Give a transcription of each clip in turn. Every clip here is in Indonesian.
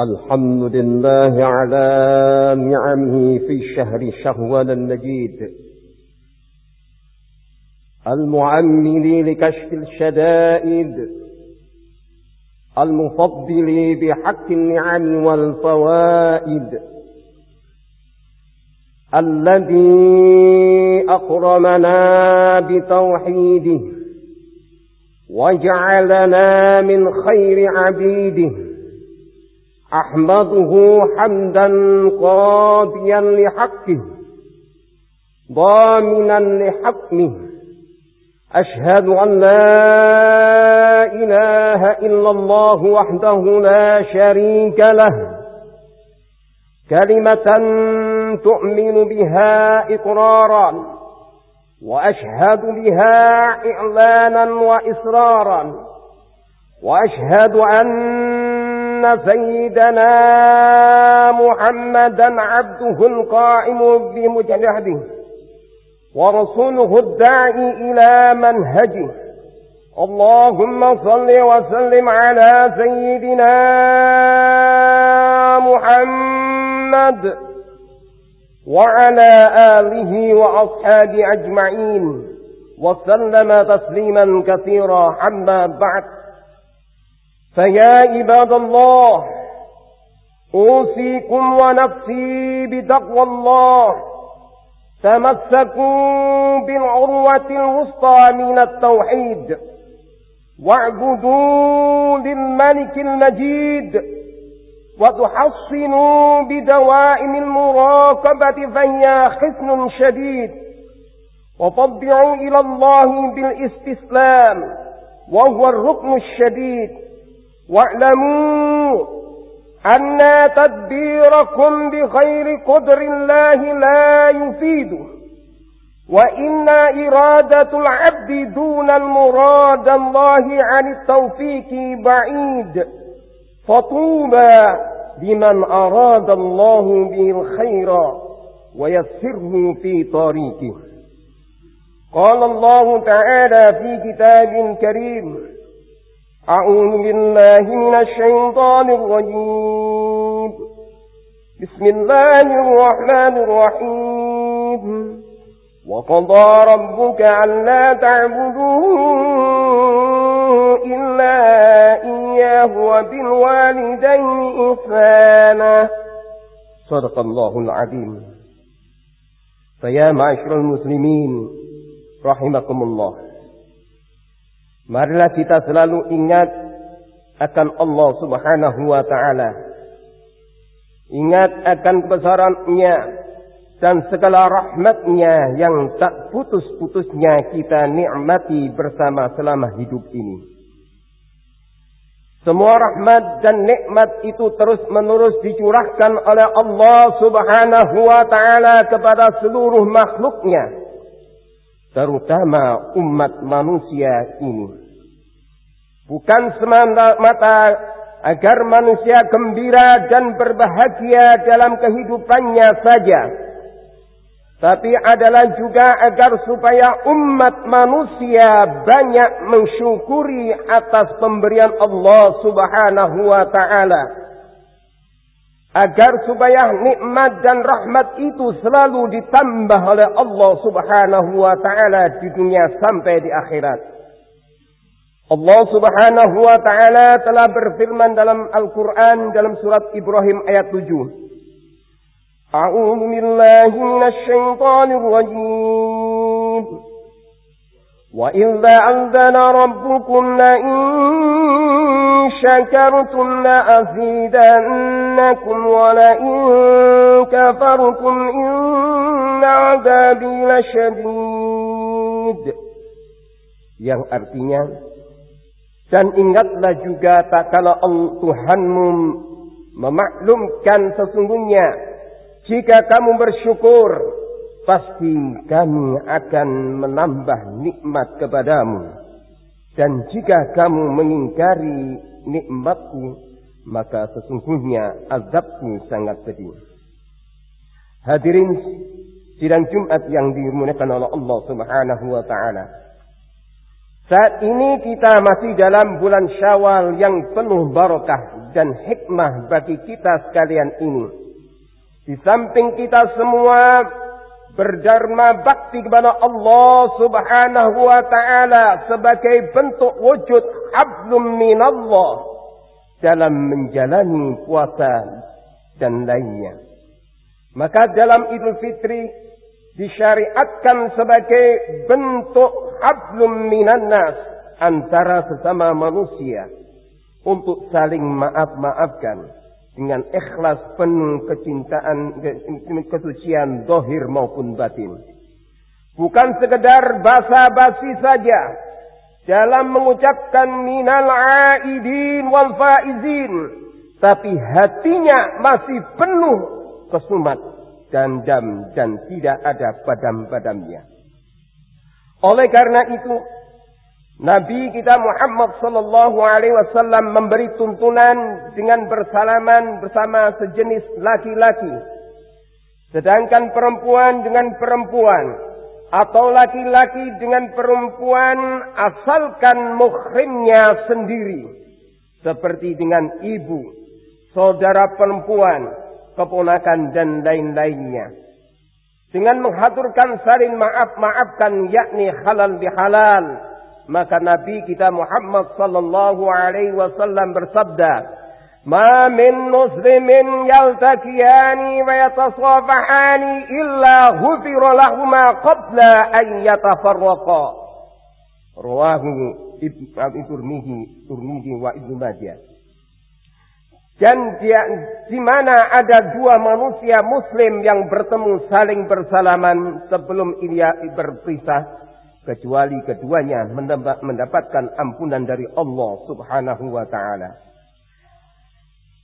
الحمد لله على نعمه في شهر شهوان المجيد المعمل لكشف الشدائد المفضل بحق النعم والفوائد. الذي أكرمنا بتوحيده وجعلنا من خير عبيده. أحمده حمدا قاضيا لحقه ضامنا لحكمه أشهد أن لا إله إلا الله وحده لا شريك له كلمة تؤمن بها إقرارا وأشهد بها إعلانا وإصرارا وأشهد أن أن سيدنا محمدا عبده القائم بمجهده ورسوله الداعي إلى منهجه اللهم صل وسلم على سيدنا محمد وعلى آله وأصحابه أجمعين وسلم تسليما كثيرا أما بعد فيا عباد الله أوصيكم ونفسي بتقوى الله. تمسكوا بالعروة الوسطى من التوحيد. واعبدوا للملك المجيد. وتحصنوا بدوائم المراقبة فهي حسن شديد. وطبعوا إلى الله بالإستسلام وهو الركن الشديد. واعلموا أن تدبيركم بغير قدر الله لا يفيد وإن إرادة العبد دون المراد الله عن التوفيق بعيد فطوبى لمن أراد الله به الخير ويسره في طريقه. قال الله تعالى في كتاب كريم أعوذ بالله من الشيطان الرجيم. بسم الله الرحمن الرحيم. وقضى ربك ألا تعبدوا إلا إياه وبالوالدين إحسانا. صدق الله العظيم. فيا معشر المسلمين رحمكم الله. Marilah kita selalu ingat akan Allah Subhanahu wa taala. Ingat akan kebesarannya dan segala rahmatnya yang tak putus-putusnya kita nikmati bersama selama hidup ini. Semua rahmat dan nikmat itu terus menerus dicurahkan oleh Allah Subhanahu wa taala kepada seluruh makhluknya terutama umat manusia ini. Bukan semata-mata agar manusia gembira dan berbahagia dalam kehidupannya saja. Tapi adalah juga agar supaya umat manusia banyak mensyukuri atas pemberian Allah subhanahu wa ta'ala agar supaya nikmat dan rahmat itu selalu ditambah oleh Allah Subhanahu wa taala di dunia sampai di akhirat. Allah Subhanahu wa taala telah berfirman dalam Al-Qur'an dalam surat Ibrahim ayat 7. A'udzu billahi minasy syaithanir rajim. وإذ أذن ربكم لئن شكرتم لأزيدنكم ولئن كفرتم إن عذابي لشديد yang artinya dan ingatlah juga tak kala Tuhanmu memaklumkan sesungguhnya jika kamu bersyukur pasti kami akan menambah nikmat kepadamu. Dan jika kamu mengingkari nikmatku, maka sesungguhnya azabku sangat pedih. Hadirin sidang Jumat yang dimuliakan oleh Allah Subhanahu wa taala. Saat ini kita masih dalam bulan Syawal yang penuh barokah dan hikmah bagi kita sekalian ini. Di samping kita semua berdharma bakti kepada Allah Subhanahu wa taala sebagai bentuk wujud hablum minallah dalam menjalani puasa dan lainnya. Maka dalam Idul Fitri disyariatkan sebagai bentuk hablum minan nas antara sesama manusia untuk saling maaf-maafkan dengan ikhlas penuh kecintaan kesucian dohir maupun batin. Bukan sekedar basa-basi saja dalam mengucapkan minal aidin wal faizin, tapi hatinya masih penuh kesumat dan dam dan tidak ada padam-padamnya. Oleh karena itu, Nabi kita Muhammad sallallahu alaihi wasallam memberi tuntunan dengan bersalaman bersama sejenis laki-laki. Sedangkan perempuan dengan perempuan atau laki-laki dengan perempuan asalkan muhrimnya sendiri seperti dengan ibu, saudara perempuan, keponakan dan lain-lainnya. Dengan menghaturkan saling maaf-maafkan yakni halal bihalal. Maka Nabi kita Muhammad sallallahu alaihi wasallam bersabda, "Ma min muslimin yaltaqiyani wa yatasafahani illa ghufira lahumā qabla an yatafarraqa." Rawahu Ibnu Turmizi wa Ibnu Majah. Dan di mana ada dua manusia muslim yang bertemu saling bersalaman sebelum ia berpisah. Kecuali keduanya mendapatkan ampunan dari Allah subhanahu wa ta'ala.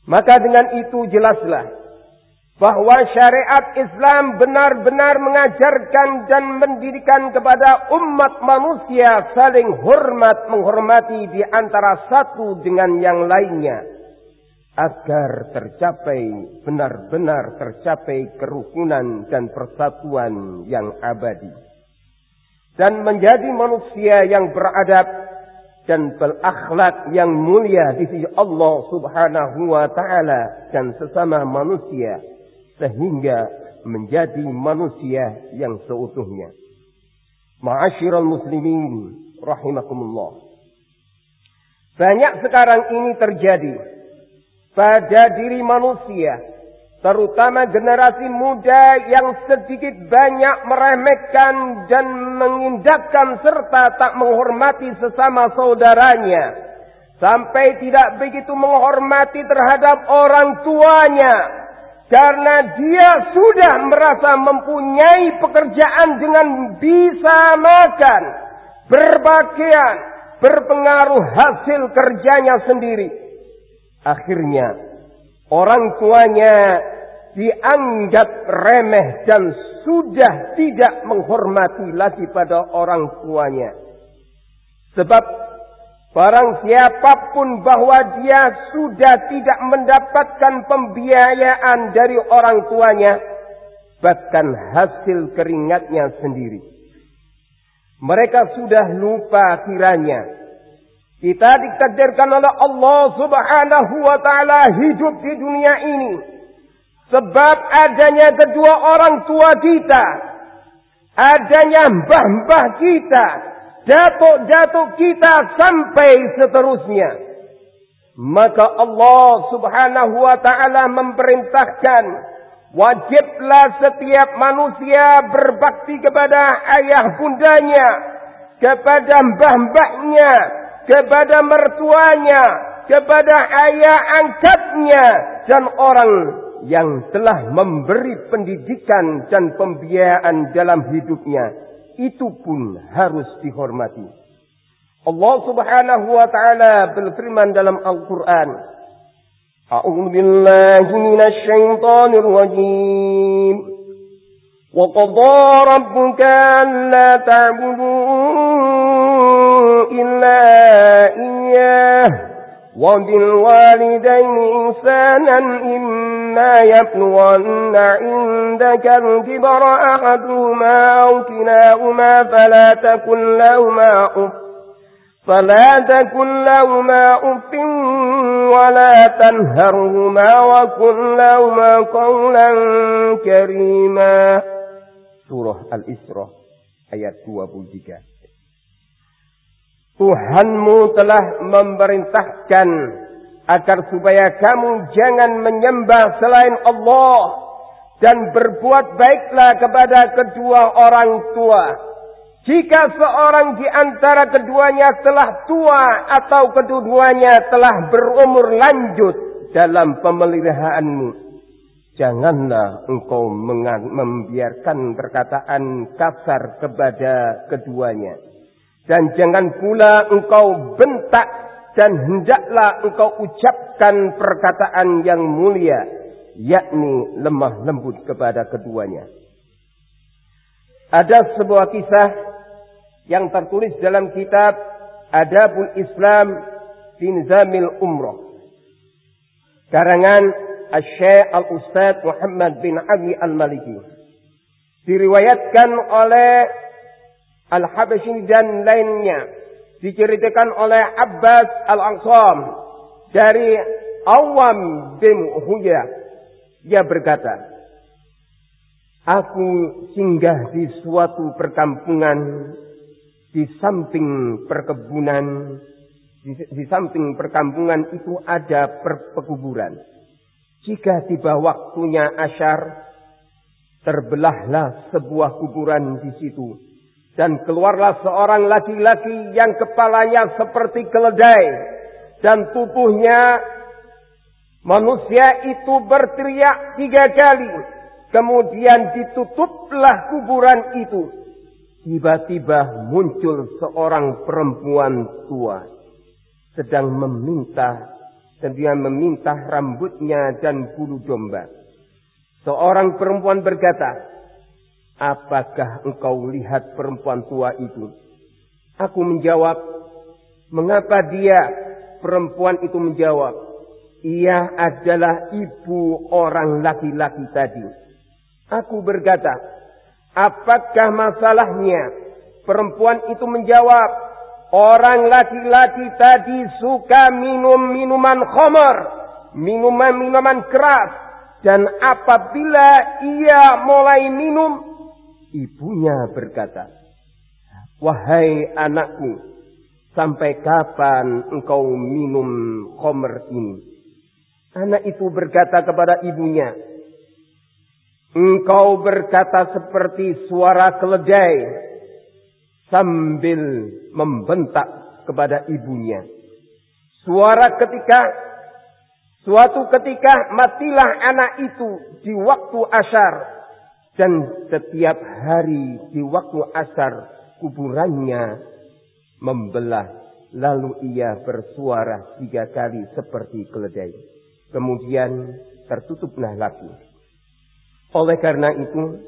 Maka dengan itu jelaslah bahwa syariat Islam benar-benar mengajarkan dan mendidikan kepada umat manusia saling hormat menghormati di antara satu dengan yang lainnya agar tercapai benar-benar tercapai kerukunan dan persatuan yang abadi dan menjadi manusia yang beradab dan berakhlak yang mulia di sisi Allah Subhanahu wa taala dan sesama manusia sehingga menjadi manusia yang seutuhnya. Ma'asyiral muslimin rahimakumullah. Banyak sekarang ini terjadi pada diri manusia, terutama generasi muda yang sedikit banyak meremehkan dan mengindahkan serta tak menghormati sesama saudaranya, sampai tidak begitu menghormati terhadap orang tuanya. Karena dia sudah merasa mempunyai pekerjaan dengan bisa makan, berpakaian, berpengaruh hasil kerjanya sendiri Akhirnya orang tuanya dianggap remeh dan sudah tidak menghormati lagi pada orang tuanya. Sebab barang siapa pun bahwa dia sudah tidak mendapatkan pembiayaan dari orang tuanya, bahkan hasil keringatnya sendiri. Mereka sudah lupa kiranya kita ditakdirkan oleh Allah subhanahu wa ta'ala hidup di dunia ini. Sebab adanya kedua orang tua kita. Adanya mbah-mbah kita. Datuk-datuk kita sampai seterusnya. Maka Allah subhanahu wa ta'ala memerintahkan. Wajiblah setiap manusia berbakti kepada ayah bundanya. Kepada mbah-mbahnya kepada mertuanya, kepada ayah angkatnya, dan orang yang telah memberi pendidikan dan pembiayaan dalam hidupnya. Itu pun harus dihormati. Allah subhanahu wa ta'ala berfirman dalam Al-Quran. A'udhu billahi minasyaitanir rajim. وقضى ربك ألا تعبدوا إلا إياه وبالوالدين إنسانا إما يبلغن عندك الكبر أحدهما أو كلاهما فلا تكن لهما أف فلا تكن لهما أف ولا تنهرهما وكن لهما قولا كريما. Surah Al-Isra ayat 23 Tuhanmu telah memerintahkan agar supaya kamu jangan menyembah selain Allah dan berbuat baiklah kepada kedua orang tua jika seorang di antara keduanya telah tua atau keduanya telah berumur lanjut dalam pemeliharaanmu, janganlah engkau membiarkan perkataan kasar kepada keduanya. Dan jangan pula engkau bentak dan hendaklah engkau ucapkan perkataan yang mulia, yakni lemah lembut kepada keduanya. Ada sebuah kisah yang tertulis dalam kitab Adabul Islam fi Nizamil Umrah. Karangan Syekh Al-Ustaz Muhammad bin Ali Al-Maliki. Diriwayatkan oleh Al-Habasyi dan lainnya. Diceritakan oleh Abbas Al-Ansam dari Awam bin Huya. Dia berkata, Aku singgah di suatu perkampungan di samping perkebunan, di, di samping perkampungan itu ada perpekuburan. Jika tiba waktunya asyar, terbelahlah sebuah kuburan di situ. Dan keluarlah seorang laki-laki yang kepalanya seperti keledai. Dan tubuhnya manusia itu berteriak tiga kali. Kemudian ditutuplah kuburan itu Tiba-tiba muncul seorang perempuan tua. Sedang meminta. Dan dia meminta rambutnya dan bulu domba. Seorang perempuan berkata, Apakah engkau lihat perempuan tua itu? Aku menjawab, Mengapa dia, perempuan itu menjawab, Ia adalah ibu orang laki-laki tadi. Aku berkata, Apakah masalahnya? Perempuan itu menjawab, orang laki-laki tadi suka minum minuman khamar, minuman-minuman keras. Dan apabila ia mulai minum, ibunya berkata, Wahai anakku, sampai kapan engkau minum khamar ini? Anak itu berkata kepada ibunya, Engkau berkata seperti suara keledai sambil membentak kepada ibunya. Suara ketika suatu ketika matilah anak itu di waktu asar dan setiap hari di waktu asar kuburannya membelah lalu ia bersuara tiga kali seperti keledai. Kemudian tertutuplah lagi. Oleh karena itu,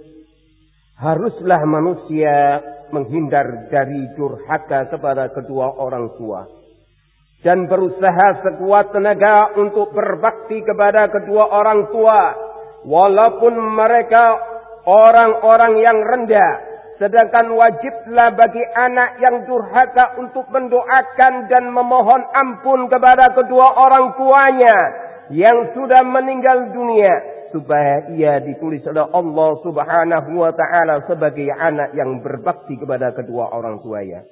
haruslah manusia menghindar dari durhaka kepada kedua orang tua. Dan berusaha sekuat tenaga untuk berbakti kepada kedua orang tua. Walaupun mereka orang-orang yang rendah. Sedangkan wajiblah bagi anak yang durhaka untuk mendoakan dan memohon ampun kepada kedua orang tuanya yang sudah meninggal dunia supaya ia ditulis oleh Allah Subhanahu wa taala sebagai anak yang berbakti kepada kedua orang tuanya.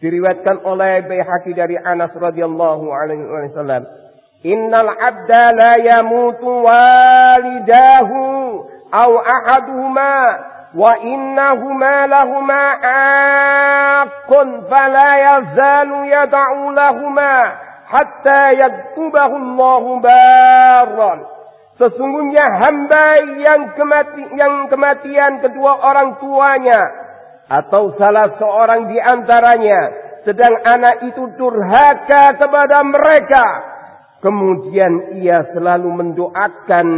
Diriwayatkan oleh Baihaqi dari Anas radhiyallahu alaihi wasallam, "Innal 'abda la yamutu walidahu ahaduhuma wa innahuma lahuma aqun fala yazalu yad'u lahuma hatta yaktubahu Allahu barran." Sesungguhnya hamba yang, kemati, yang kematian kedua orang tuanya atau salah seorang di antaranya sedang anak itu durhaka kepada mereka. Kemudian ia selalu mendoakan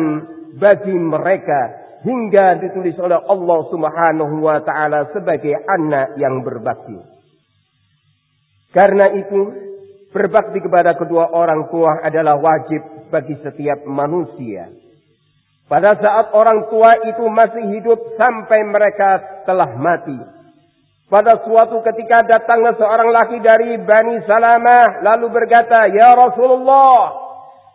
bagi mereka hingga ditulis oleh Allah Subhanahu wa taala sebagai anak yang berbakti. Karena itu berbakti kepada kedua orang tua adalah wajib bagi setiap manusia. Pada saat orang tua itu masih hidup sampai mereka telah mati. Pada suatu ketika datanglah seorang laki dari Bani Salamah lalu berkata, "Ya Rasulullah,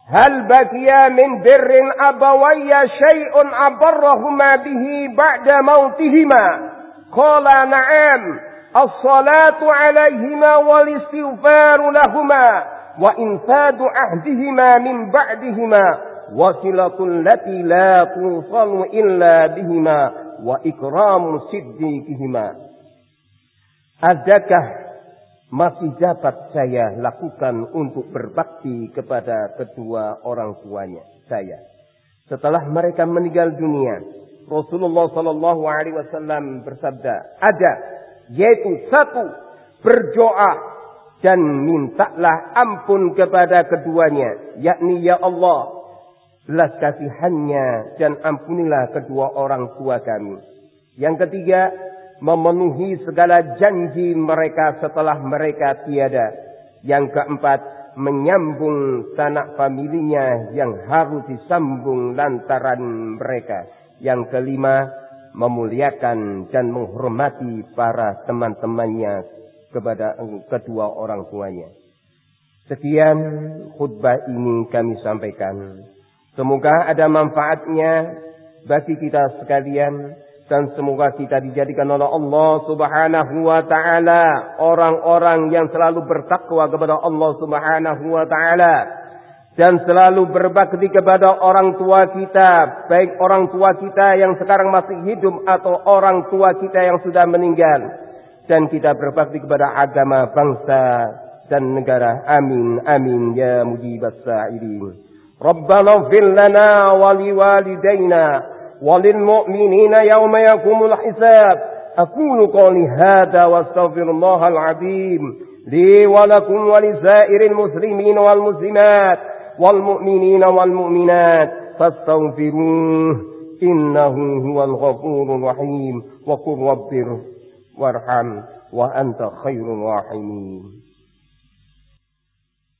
هل بقي من بر أبوي شيء أبرهما به بعد موتهما؟ قال نعم الصلاة عليهما والاستغفار لهما وإنفاد عهدهما من بعدهما وصلة التي لا توصل إلا بهما وإكرام صديقهما. Adakah masih dapat saya lakukan untuk berbakti kepada kedua orang tuanya saya. Setelah mereka meninggal dunia, Rasulullah Sallallahu Alaihi Wasallam bersabda, ada yaitu satu berdoa dan mintalah ampun kepada keduanya, yakni ya Allah, belas kasihannya dan ampunilah kedua orang tua kami. Yang ketiga, memenuhi segala janji mereka setelah mereka tiada. Yang keempat, menyambung sanak familinya yang harus disambung lantaran mereka. Yang kelima, memuliakan dan menghormati para teman-temannya kepada kedua orang tuanya. Sekian khutbah ini kami sampaikan. Semoga ada manfaatnya bagi kita sekalian dan semoga kita dijadikan oleh Allah Subhanahu wa taala orang-orang yang selalu bertakwa kepada Allah Subhanahu wa taala dan selalu berbakti kepada orang tua kita, baik orang tua kita yang sekarang masih hidup atau orang tua kita yang sudah meninggal dan kita berbakti kepada agama bangsa dan negara. Amin amin ya mujibas sa'ilin. Rabbana fil lana wa وللمؤمنين يوم يقوم الحساب. أقول قولي هذا واستغفر الله العظيم لي ولكم ولسائر المسلمين والمسلمات والمؤمنين والمؤمنات. فاستغفروه إنه هو الغفور الرحيم. وقل رب وارحم وأنت خير الراحمين.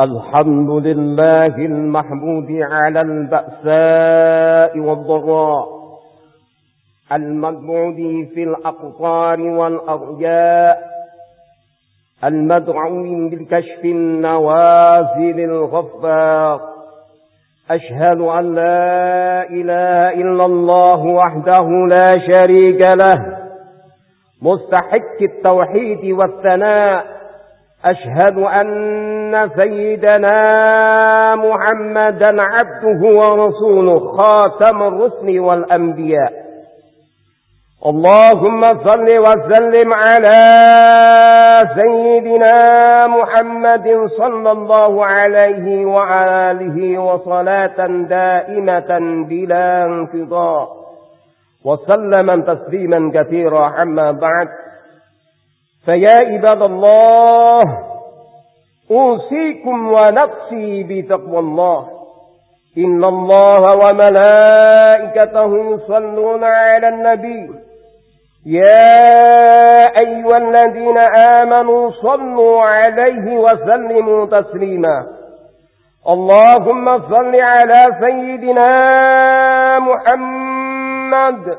الحمد لله المحمود على البأساء والضراء المبعود في الأقطار والأرجاء المدعو بالكشف النوازل الغفار. أشهد أن لا إله إلا الله وحده لا شريك له مستحق التوحيد والثناء أشهد أن سيدنا محمدا عبده ورسوله خاتم الرسل والأنبياء. اللهم صل وسلم على سيدنا محمد صلى الله عليه وآله وصلاة دائمة بلا انقضاء وسلم تسليما كثيرا عما بعد. فيا عباد الله أوصيكم ونفسي بتقوى الله. إن الله وملائكته يصلون على النبي. يا أيها الذين آمنوا صلوا عليه وسلموا تسليما. اللهم صل على سيدنا محمد.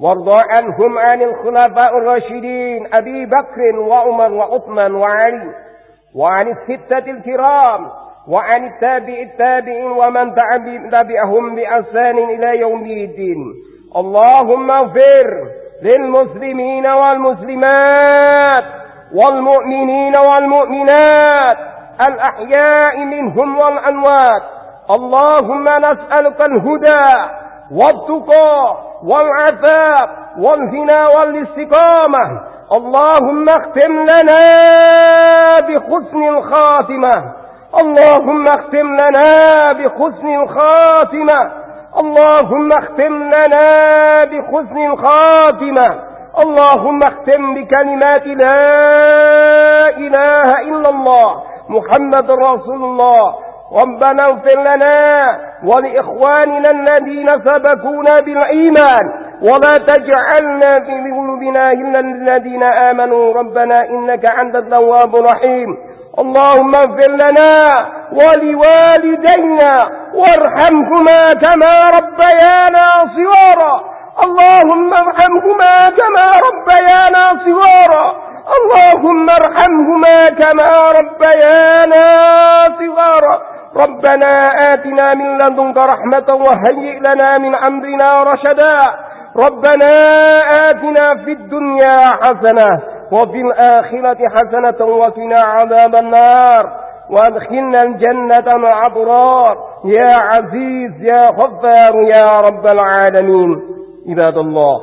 وارضى عنهم عن الخلفاء الراشدين أبي بكر وعمر وعثمان وعلي وعن الستة الكرام وعن التابع التابع ومن تبعهم بأحسان إلى يوم الدين. اللهم اغفر للمسلمين والمسلمات والمؤمنين والمؤمنات الأحياء منهم والأموات. اللهم نسألك الهدى والتقى والعفاف والغنى والاستقامة. اللهم اختم لنا بحسن الخاتمة. اللهم اختم لنا بحسن الخاتمة. اللهم اختم لنا بحسن الخاتمة. اللهم اختم بكلمات لا إله إلا الله محمد رسول الله. ربنا اغفر لنا ولإخواننا الذين سبقونا بالإيمان ولا تجعلنا في قلوبنا إلا الذين آمنوا. ربنا إنك أنت التواب الرحيم. اللهم اغفر لنا ولوالدينا وارحمهما كما ربيانا صغارا. اللهم ارحمهما كما ربيانا صغارا. اللهم ارحمهما كما ربيانا صغارا. ربنا آتنا من لدنك رحمة وهيئ لنا من أمرنا رشدا. ربنا آتنا في الدنيا حسنة وفي الآخرة حسنة وقنا عذاب النار. وأدخلنا الجنة مع يا عزيز يا غفار يا رب العالمين. عباد الله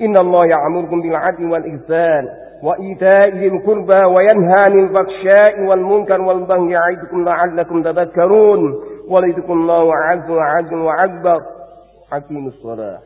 إن الله يعمركم بالعدل والإحسان. وإيتاء ذي القربى وينهى عن الفحشاء والمنكر والبغي يعظكم لعلكم تذكرون وليدكم الله عز وجل وأكبر. حكيم الصلاة.